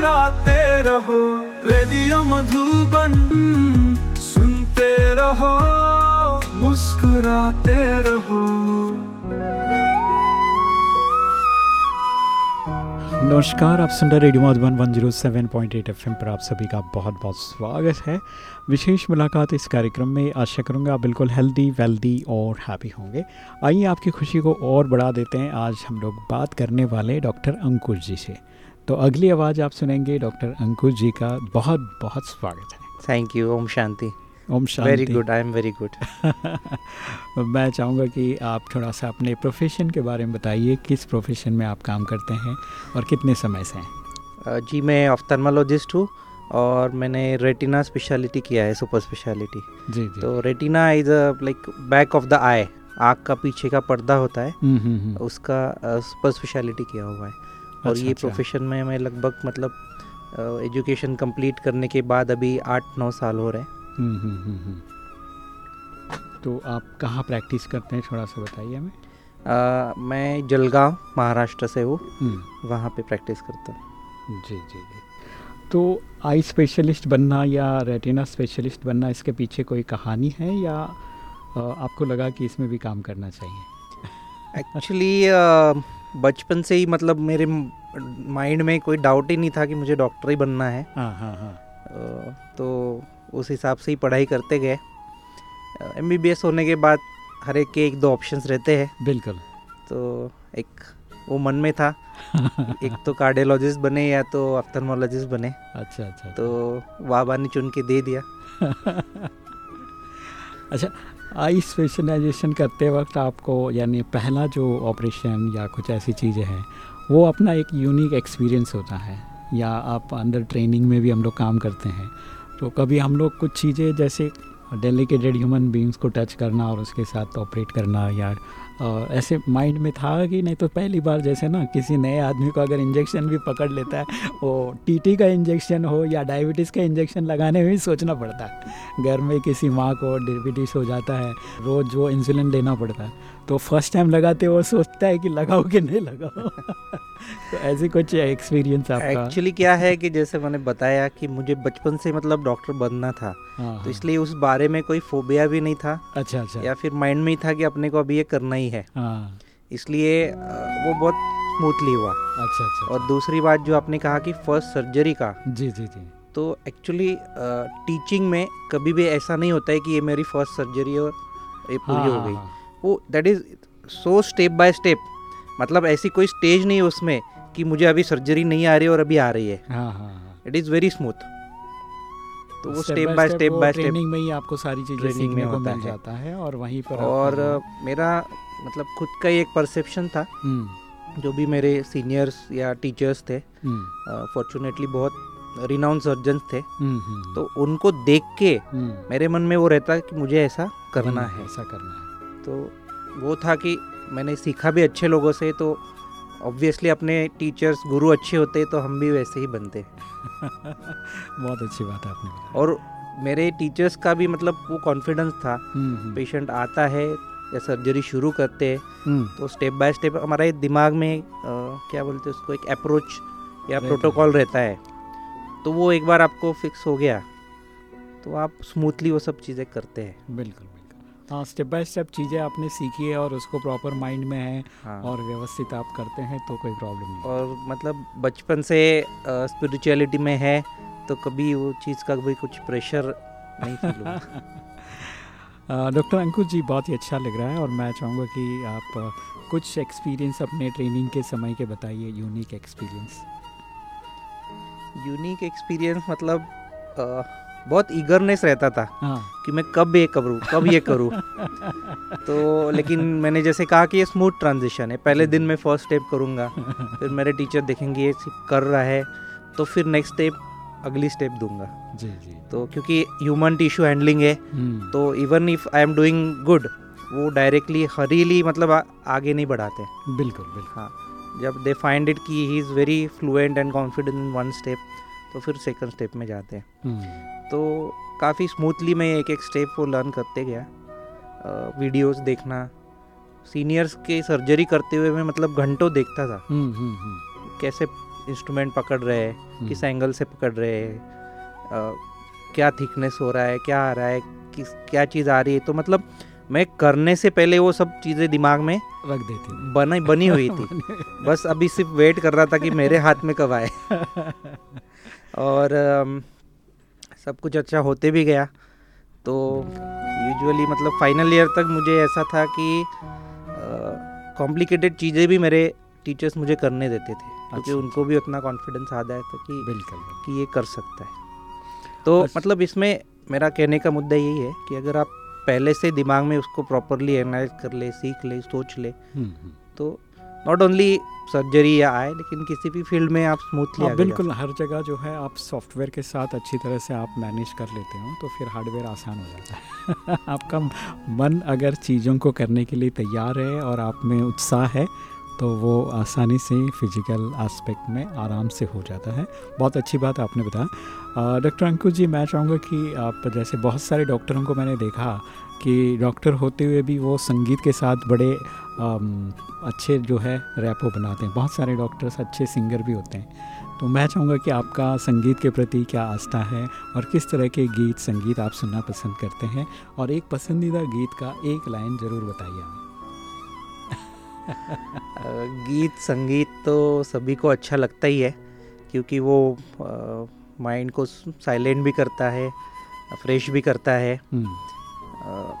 मुस्कुराते रहो, रेडियो मधुबन, सुनते रहो, मुस्कुराते रहो। नमस्कार, आप सुन रहे रेडियो मधुबन 107.8 एफएम पर आप सभी का बहुत बहुत स्वागत है। विशेष मुलाकात इस कार्यक्रम में आशा करूँगा आप बिल्कुल हेल्दी वेल्दी और हैप्पी होंगे। आइए आपकी खुशी को और बढ़ा देते हैं। आज हम लोग बात करने वाले डॉक्टर अंकुश जी से। तो अगली आवाज़ आप सुनेंगे डॉक्टर अंकुश जी का। बहुत बहुत स्वागत है। Thank you Om Shanti. Om Shanti. Very good I am very good मैं चाहूँगा कि आप थोड़ा सा अपने प्रोफेशन के बारे में बताइए किस प्रोफेशन में आप काम करते हैं और कितने समय से हैं? जी मैं ऑफ्थर्मोलॉजिस्ट हूँ और मैंने रेटिना स्पेशलिटी किया है सुपर स्पेशलिटी जी जी। तो retina is a like back of the eye आँख का पीछे का पर्दा होता है। हम्म, हम्म, हम्म। उसका सुपर स्पेशलिटी किया हुआ है। और अच्छा, ये अच्छा। प्रोफेशन में मैं लगभग मतलब एजुकेशन कंप्लीट करने के बाद अभी आठ नौ साल हो रहे हैं। हम्म, हम्म, हम्म। तो आप कहाँ प्रैक्टिस करते हैं थोड़ा सा बताइए हमें। मैं जलगांव महाराष्ट्र से हूँ। वहाँ पे प्रैक्टिस करता हूँ। जी जी जी। तो आई स्पेशलिस्ट बनना या रेटिना स्पेशलिस्ट बनना इसके पीछे कोई कहानी है या आपको लगा कि इसमें भी काम करना चाहिए? एक्चुअली बचपन से ही मतलब मेरे माइंड में कोई डाउट ही नहीं था कि मुझे डॉक्टर ही बनना है। हाँ हाँ हाँ। तो उस हिसाब से ही पढ़ाई करते गए। एम बी बी एस होने के बाद हर एक के एक दो ऑप्शंस रहते हैं। बिल्कुल। तो एक वो मन में था। एक तो कार्डियोलॉजिस्ट बने या तो ऑफ्थल्मोलॉजिस्ट बने। अच्छा अच्छा तो बाबा ने चुन के दे दिया। अच्छा आई स्पेशलाइजेशन करते वक्त आपको, यानी पहला जो ऑपरेशन या कुछ ऐसी चीज़ें हैं, वो अपना एक यूनिक एक्सपीरियंस होता है, या आप अंदर ट्रेनिंग में भी हम लोग काम करते हैं। तो कभी हम लोग कुछ चीज़ें, जैसे डेलिकेटेड ह्यूमन बींग्स को टच करना और उसके साथ ऑपरेट करना, या ऐसे माइंड में था कि नहीं तो पहली बार जैसे ना किसी नए आदमी को अगर इंजेक्शन भी पकड़ लेता है, वो टीटी का इंजेक्शन हो या डायबिटीज़ का इंजेक्शन लगाने में भी सोचना पड़ता है। घर में किसी माँ को डायबिटीज़ हो जाता है, रोज़ वो इंसुलिन लेना पड़ता है। तो फ़र्स्ट टाइम लगाते वो सोचता है कि लगाओ कि नहीं लगाओ? तो ऐसी कुछ एक्सपीरियंस आपका? एक्चुअली क्या है कि जैसे मैंने बताया कि मुझे बचपन से मतलब डॉक्टर बनना था हाँ, तो हाँ। इसलिए उस बारे में कोई फोबिया भी नहीं था। अच्छा अच्छा। या फिर माइंड में ही था कि अपने को अभी ये करना ही है। हाँ। इसलिए वो बहुत स्मूथली हुआ। अच्छा अच्छा और दूसरी बात जो आपने कहा कि फ़र्स्ट सर्जरी का जी जी जी। तो एक्चुअली टीचिंग में कभी भी ऐसा नहीं होता है कि ये मेरी फ़र्स्ट सर्जरी और ये पूरी हाँ, गई। वो that is so step by step मतलब ऐसी कोई स्टेज नहीं है उसमें कि मुझे अभी सर्जरी नहीं आ रही और अभी आ रही है। हाँ हाँ हाँ। इट इज़ वेरी स्मूथ तो वो step by step by step training में ही आपको सारी चीज़ें ट्रेनिंग सीखने में होता मिल है। जाता है और वहीं पर और मेरा मतलब खुद का ही एक परसेप्शन था। हम्म, जो भी मेरे सीनियर्स या टीचर्स थे हम्म, फॉर्चुनेटली बहुत रिनाउंड सर्जन थे। हम्म, हम्म, तो उनको देख के हम्म, मेरे मन में वो रहता कि मुझे ऐसा करना है। ऐसा करना है। तो वो था कि मैंने सीखा भी अच्छे लोगों से तो ऑब्वियसली अपने टीचर्स गुरु अच्छे होते तो हम भी वैसे ही बनते बहुत अच्छी बात है आपने और मेरे टीचर्स का भी मतलब वो कॉन्फिडेंस था। हम्म, हम्म, पेशेंट आता है या सर्जरी शुरू करते हैं हम्म, तो स्टेप बाय स्टेप हमारा दिमाग में अ, क्या बोलते हैं उसको एक अप्रोच या प्रोटोकॉल रहता है। तो वो एक बार आपको फिक्स हो गया तो आप स्मूथली वो सब चीज़ें करते हैं। बिल्कुल। हाँ स्टेप बाय स्टेप चीज़ें आपने सीखी है और उसको प्रॉपर माइंड में है हाँ। और व्यवस्थित आप करते हैं तो कोई प्रॉब्लम नहीं। और मतलब बचपन से स्पिरिचुअलिटी में है तो कभी वो चीज़ का भी कुछ प्रेशर नहीं फील डॉक्टर अंकुश जी बहुत ही अच्छा लग रहा है और मैं चाहूँगा कि आप कुछ एक्सपीरियंस अपने ट्रेनिंग के समय के बताइए यूनिक एक्सपीरियंस यूनिक एक्सपीरियंस मतलब अ, बहुत ईगरनेस रहता था हाँ। कि मैं कब ये करूँ कब ये करूँ। तो लेकिन मैंने जैसे कहा कि ये स्मूथ ट्रांजिशन है। पहले दिन मैं फ़र्स्ट स्टेप करूँगा फिर मेरे टीचर देखेंगे ये कर रहा है तो फिर नेक्स्ट स्टेप अगली स्टेप दूँगा। जी जी। तो क्योंकि ह्यूमन टिश्यू हैंडलिंग है हम्म, तो even if I am doing good वो डायरेक्टली हरीली मतलब आ, आगे नहीं बढ़ाते। बिल्कुल बिल्कुल। हाँ जब दे फाइंड इट कि he is very fluent and confident in one step तो फिर सेकंड स्टेप में जाते हैं। हम्म, तो काफ़ी स्मूथली मैं एक एक स्टेप वो लर्न करते गया। वीडियोस देखना सीनियर्स के सर्जरी करते हुए मैं मतलब घंटों देखता था। हम्म, हम्म, कैसे इंस्ट्रूमेंट पकड़ रहे हैं किस एंगल से पकड़ रहे हैं क्या थिकनेस हो रहा है क्या आ रहा है किस क्या चीज़ आ रही है। तो मतलब मैं करने से पहले वो सब चीज़ें दिमाग में रख देती। बनी बनी हुई थी। बस अभी सिर्फ़ वेट कर रहा था कि मेरे हाथ में कब आए। और अम, सब कुछ अच्छा होते भी गया। तो यूजुअली मतलब फाइनल ईयर तक मुझे ऐसा था कि कॉम्प्लिकेटेड चीज़ें भी मेरे टीचर्स मुझे करने देते थे। क्योंकि अच्छा, उनको भी उतना कॉन्फिडेंस आ जाए था कि बिल्कुल कि ये कर सकता है। तो बस- मतलब इसमें मेरा कहने का मुद्दा यही है कि अगर आप पहले से दिमाग में उसको प्रॉपरली एनालाइज कर ले सीख ले सोच ले हम्म, हम्म। तो नॉट ओनली सर्जरी या आए लेकिन किसी भी फ़ील्ड में आप स्मूथली हाँ बिल्कुल हर जगह जो है आप सॉफ्टवेयर के साथ अच्छी तरह से आप मैनेज कर लेते हो तो फिर हार्डवेयर आसान हो जाता है। आपका मन अगर चीज़ों को करने के लिए तैयार है और आप में उत्साह है तो वो आसानी से फ़िज़िकल एस्पेक्ट में आराम से हो जाता है। बहुत अच्छी बात आपने बताया। डॉक्टर अंकुश जी मैं चाहूँगा कि आप जैसे बहुत सारे डॉक्टरों को मैंने देखा कि डॉक्टर होते हुए भी वो संगीत के साथ बड़े अम, अच्छे जो है रैपो बनाते हैं। बहुत सारे डॉक्टर्स अच्छे सिंगर भी होते हैं। तो मैं चाहूँगा कि आपका संगीत के प्रति क्या आस्था है और किस तरह के गीत संगीत आप सुनना पसंद करते हैं? और एक पसंदीदा गीत का एक लाइन ज़रूर बताइए हमें। गीत संगीत तो सभी को अच्छा लगता ही है क्योंकि वो माइंड को साइलेंट भी करता है फ्रेश भी करता है। हम्म, अ,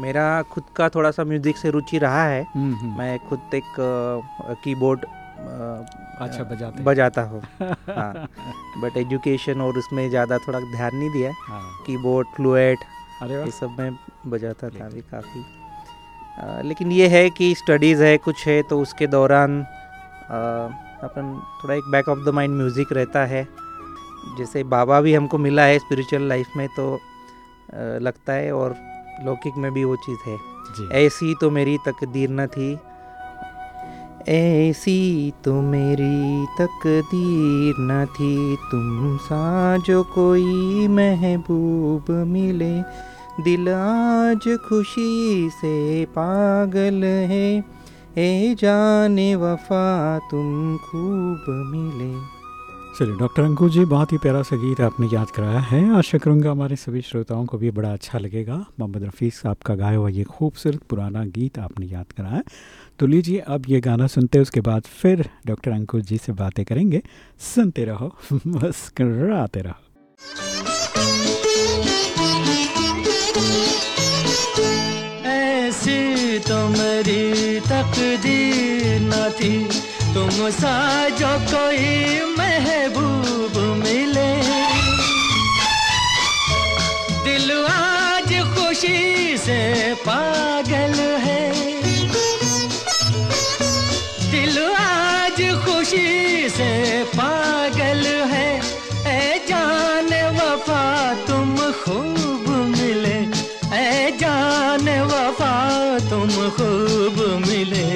मेरा खुद का थोड़ा सा म्यूज़िक से रुचि रहा है। हम्म, हम्म, मैं खुद एक कीबोर्ड अच्छा बजाते। बजाता हूँ। हाँ बट एजुकेशन और उसमें ज़्यादा थोड़ा ध्यान नहीं दिया। हाँ। कीबोर्ड फ्लूएट ये सब मैं बजाता था अभी काफ़ी। लेकिन ये है कि स्टडीज़ है कुछ है तो उसके दौरान अपन थोड़ा एक back of the mind music रहता है। जैसे बाबा भी हमको मिला है स्पिरिचुअल लाइफ में तो लगता है और लौकिक में भी वो चीज़ है। ऐसी तो मेरी तकदीर न थी। ऐसी तो मेरी तकदीर न थी। तुम सा जो कोई महबूब मिले। दिल आज खुशी से पागल है। ए जाने वफा तुम खूब मिले। चलिए, डॉक्टर अंकुश जी, बहुत ही प्यारा सा गीत आपने याद कराया है। आशा करूँगा हमारे सभी श्रोताओं को भी बड़ा अच्छा लगेगा। मोहम्मद रफ़ी साहब का गाया हुआ ये खूबसूरत पुराना गीत आपने याद कराया। तो लीजिए, अब ये गाना सुनते, उसके बाद फिर डॉक्टर अंकुश जी से बातें करेंगे। सुनते रहो, मुस्कराते रहो। तकदीर थी तुम सा जो कोई महबूब मिले। दिल आज खुशी से पागल है। दिल आज खुशी से पागल है तुम खूब मिले,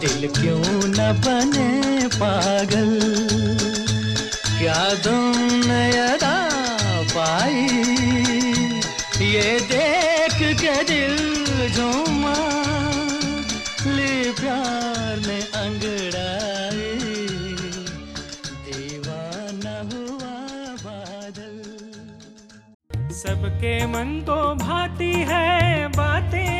दिल क्यों न बने पागल? क्या तुमने अदा पाई? ये देख के दिल झूमा, ले प्यार में अंगड़ाई। सबके मन को भाती है बातें।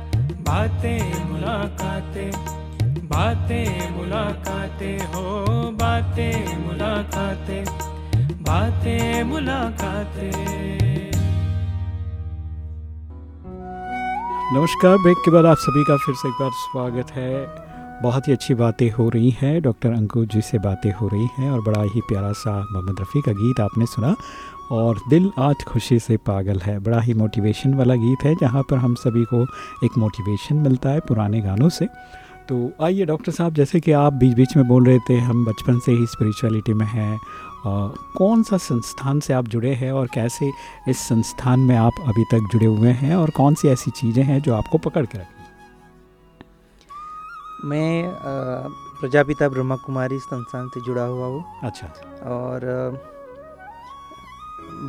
बातें मुलाकातें बातें मुलाकातें हो, बातें मुलाकातें बातें मुलाकातें। नमस्कार, ब्रेक के बाद आप सभी का फिर से एक बार स्वागत है। बहुत ही अच्छी बातें हो रही हैं, डॉक्टर अंकुर जी से बातें हो रही हैं और बड़ा ही प्यारा सा मोहम्मद रफ़ी का गीत आपने सुना। और दिल आज खुशी से पागल है। बड़ा ही मोटिवेशन वाला गीत है जहाँ पर हम सभी को एक मोटिवेशन मिलता है पुराने गानों से। तो आइए डॉक्टर साहब जैसे कि आप बीच बीच में बोल रहे थे हम बचपन से ही स्पिरिचुअलिटी में हैं कौन सा संस्थान से आप जुड़े हैं और कैसे इस संस्थान में आप अभी तक जुड़े हुए हैं और कौन सी ऐसी चीज़ें हैं जो आपको पकड़ के रखी मैं प्रजापिता ब्रह्मा कुमारी संस्थान से जुड़ा हुआ हूँ। अच्छा। और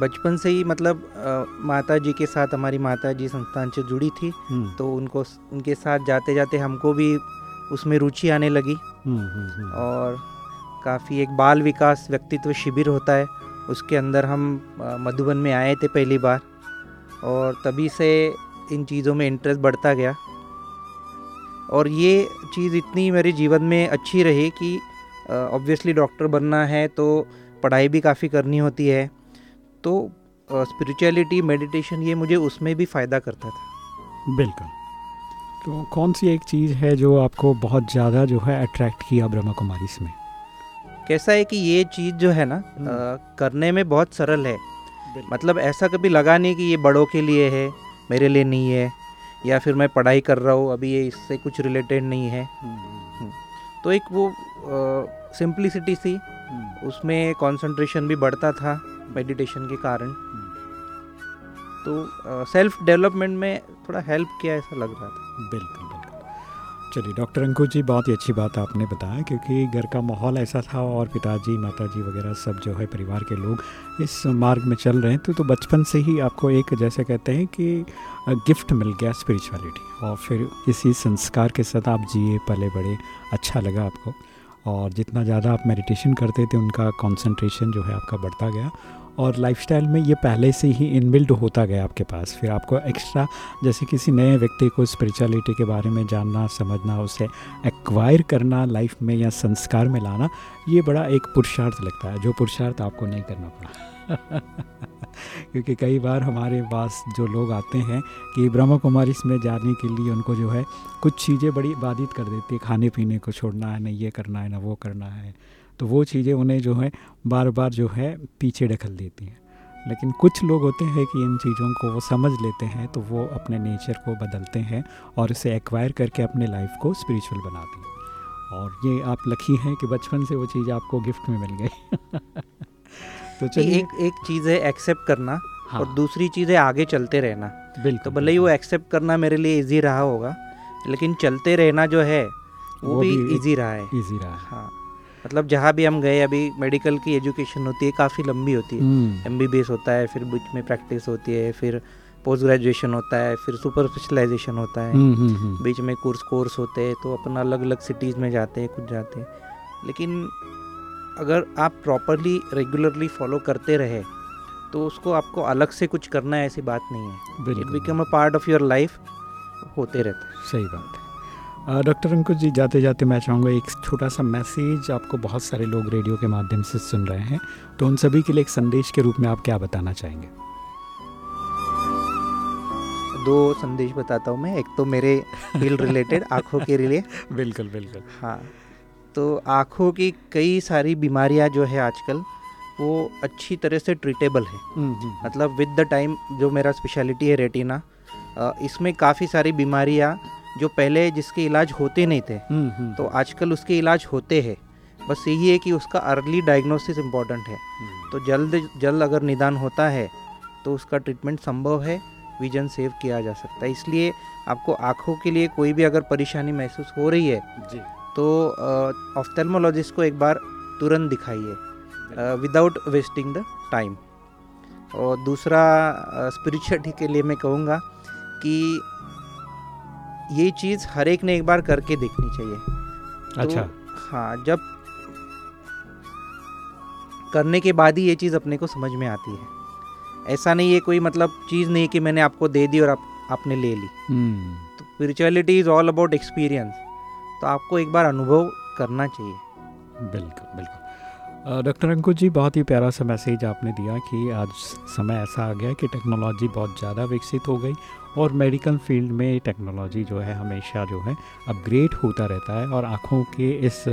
बचपन से ही मतलब अ, माता जी के साथ हमारी माता जी संस्थान से जुड़ी थी। हम्म, तो उनको उनके साथ जाते जाते हमको भी उसमें रुचि आने लगी। हम्म, हम्म, और काफ़ी एक बाल विकास व्यक्तित्व शिविर होता है। उसके अंदर हम मधुबन में आए थे पहली बार। और तभी से इन चीज़ों में इंटरेस्ट बढ़ता गया। और ये चीज़ इतनी मेरे जीवन में अच्छी रही कि ऑब्वियसली डॉक्टर बनना है तो पढ़ाई भी काफ़ी करनी होती है। तो स्पिरिचुअलिटी मेडिटेशन ये मुझे उसमें भी फ़ायदा करता था। बिल्कुल। तो कौन सी एक चीज़ है जो आपको बहुत ज़्यादा जो है अट्रैक्ट किया ब्रह्मा कुमारी में कैसा है कि ये चीज़ जो है ना अ, करने में बहुत सरल है। मतलब ऐसा कभी लगा नहीं कि ये बड़ों के लिए है मेरे लिए नहीं है या फिर मैं पढ़ाई कर रहा हूँ अभी ये इससे कुछ रिलेटेड नहीं है। तो एक वो सिंप्लिसिटी सी उसमें कंसंट्रेशन भी बढ़ता था। मेडिटेशन के कारण। तो सेल्फ डेवलपमेंट में थोड़ा हेल्प किया ऐसा लग रहा था। बिल्कुल बिल्कुल। चलिए डॉक्टर अंकुर जी बहुत ही अच्छी बात आपने बताया क्योंकि घर का माहौल ऐसा था और पिताजी माताजी वगैरह सब जो है परिवार के लोग इस मार्ग में चल रहे हैं तो तो बचपन से ही आपको एक जैसे कहते हैं कि गिफ्ट मिल गया स्पिरिचुअलिटी और फिर इसी संस्कार के साथ आप जिए पले बड़े अच्छा लगा आपको। और जितना ज़्यादा आप मेडिटेशन करते थे उनका कंसंट्रेशन जो है आपका बढ़ता गया। और लाइफस्टाइल में ये पहले से ही इनबिल्ड होता गया आपके पास। फिर आपको एक्स्ट्रा जैसे किसी नए व्यक्ति को स्पिरिचुअलिटी के बारे में जानना, समझना, उसे एक्वायर करना लाइफ में या संस्कार में लाना, ये बड़ा एक पुरुषार्थ लगता है, जो पुरुषार्थ आपको नहीं करना पड़ा। क्योंकि कई बार हमारे पास जो लोग आते हैं कि ब्रह्म कुमारी में जाने के लिए उनको जो है कुछ चीज़ें बड़ी बाधित कर देती है खाने पीने को छोड़ना है ना ये करना है, ना वो करना है। तो वो चीज़ें उन्हें जो है बार बार जो है पीछे ढकल देती हैं। लेकिन कुछ लोग होते हैं कि इन चीज़ों को वो समझ लेते हैं तो वो अपने नेचर को बदलते हैं और इसे एक्वायर करके अपने लाइफ को स्पिरिचुअल बनाते हैं। और ये आप लकी हैं कि बचपन से वो चीज़ आपको गिफ्ट में मिल गई। तो चलिए। एक एक चीज़ है एक्सेप्ट करना हाँ। और दूसरी चीज़ है आगे चलते रहना। बिल्कुल तो भले ही वो एक्सेप्ट करना मेरे लिए इजी रहा होगा लेकिन चलते रहना जो है वो, वो भी इजी रहा है। ईजी रहा है। हाँ। मतलब जहाँ भी हम गए अभी मेडिकल की एजुकेशन होती है काफ़ी लंबी होती है। एम होता है फिर बीच में प्रैक्टिस होती है फिर पोस्ट ग्रेजुएशन होता है फिर सुपर स्पेशलाइजेशन होता है। हम्म, हम्म, हम्म, बीच में कोर्स कोर्स होते हैं तो अपन अलग अलग सिटीज़ में जाते हैं कुछ जाते हैं। लेकिन अगर आप प्रॉपरली रेगुलरली फॉलो करते रहे तो उसको आपको अलग से कुछ करना है ऐसी बात नहीं है। It become a part of your life होते रहता है। सही बात है। डॉक्टर अंकुश जी जाते जाते मैं चाहूँगा एक छोटा सा मैसेज आपको बहुत सारे लोग रेडियो के माध्यम से सुन रहे हैं तो उन सभी के लिए एक संदेश के रूप में आप क्या बताना चाहेंगे? दो संदेश बताता हूँ मैं एक तो मेरे फ़ील्ड रिलेटेड आँखों के लिए। बिल्कुल बिल्कुल। हाँ तो आँखों की कई सारी बीमारियाँ जो है आजकल वो अच्छी तरह से ट्रीटेबल है। मतलब विद द टाइम जो मेरा स्पेशलिटी है रेटिना इसमें काफ़ी सारी बीमारियाँ जो पहले जिसके इलाज होते नहीं थे तो आजकल उसके इलाज होते हैं। बस यही है कि उसका अर्ली डायग्नोसिस इंपॉर्टेंट है। तो जल्द जल्द अगर निदान होता है तो उसका ट्रीटमेंट संभव है विजन सेव किया जा सकता है। इसलिए आपको आँखों के लिए कोई भी अगर परेशानी महसूस हो रही है जी। तो ऑफ्थेल्मोलॉजिस्ट को एक बार तुरंत दिखाइए विदाउट वेस्टिंग द टाइम और दूसरा स्पिरिचुअलिटी के लिए मैं कहूँगा कि ये चीज़ हर एक ने एक बार करके देखनी चाहिए। अच्छा तो, अच्छा। हाँ जब करने के बाद ही ये चीज़ अपने को समझ में आती है। ऐसा नहीं है कोई मतलब चीज़ नहीं कि मैंने आपको दे दी और आप आपने ले ली। हम्म, तो spirituality is all about experience तो आपको एक बार अनुभव करना चाहिए। बिल्कुल बिल्कुल। डॉक्टर अंकुश जी बहुत ही प्यारा सा मैसेज आपने दिया कि आज समय ऐसा आ गया कि टेक्नोलॉजी बहुत ज़्यादा विकसित हो गई और मेडिकल फ़ील्ड में टेक्नोलॉजी जो है हमेशा जो है अपग्रेड होता रहता है और आँखों के इस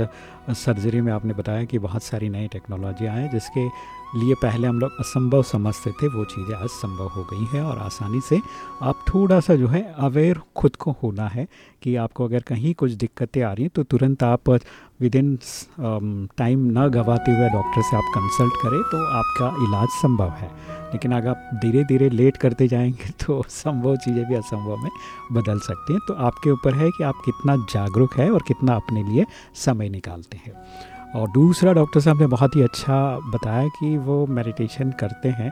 सर्जरी में आपने बताया कि बहुत सारी नई टेक्नोलॉजी आए जिसके लिए पहले हम लोग असंभव समझते थे, वो चीज़ें आज संभव हो गई हैं और आसानी से आप थोड़ा सा जो है अवेयर खुद को होना है कि आपको अगर कहीं कुछ दिक्कतें आ रही हैं तो तुरंत आप विद इन टाइम ना गवाते हुए डॉक्टर से आप कंसल्ट करें तो आपका इलाज संभव है। लेकिन अगर आप धीरे धीरे लेट करते जाएँगे तो संभव चीज़ें भी असंभव में बदल सकती हैं। तो आपके ऊपर है कि आप कितना जागरूक है और कितना अपने लिए समय निकालते हैं। और दूसरा डॉक्टर साहब ने बहुत ही अच्छा बताया कि वो मेडिटेशन करते हैं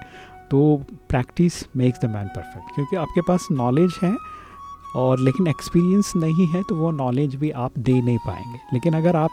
तो practice makes the man perfect, क्योंकि आपके पास नॉलेज है और लेकिन एक्सपीरियंस नहीं है तो वो नॉलेज भी आप दे नहीं पाएँगे। लेकिन अगर आप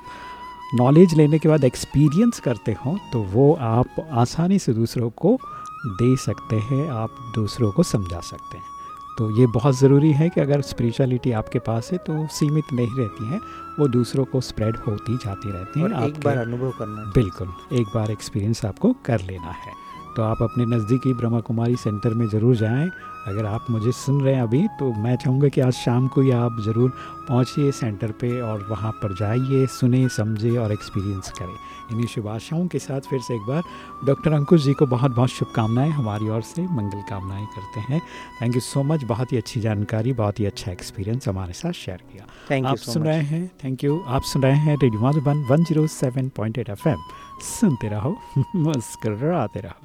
नॉलेज लेने के बाद एक्सपीरियंस करते हो तो वो आप आसानी से दूसरों को दे सकते हैं आप दूसरों को समझा सकते हैं। तो ये बहुत ज़रूरी है कि अगर स्पिरिचुअलिटी आपके पास है तो सीमित नहीं रहती है वो दूसरों को स्प्रेड होती जाती रहती है और एक बार अनुभव करना बिल्कुल एक बार एक्सपीरियंस आपको कर लेना है। तो आप अपने नज़दीकी ब्रह्मा कुमारी सेंटर में ज़रूर जाएँ। अगर आप मुझे सुन रहे हैं अभी तो मैं चाहूँगा कि आज शाम को ही आप ज़रूर पहुँचिए सेंटर पे और वहाँ पर जाइए सुने समझे और एक्सपीरियंस करें। इन्हीं शुभ आशाओं के साथ फिर से एक बार डॉक्टर अंकुश जी को बहुत बहुत शुभकामनाएँ हमारी ओर से मंगल कामनाएँ करते हैं। थैंक यू सो मच बहुत ही अच्छी जानकारी बहुत ही अच्छा एक्सपीरियंस हमारे साथ शेयर किया। थैंक आप सुन रहे हैं थैंक यू आप सुन रहे हैं रेडियो मधुबन 107.8 एफएम सुनते रहो मुस्कुराते रहो।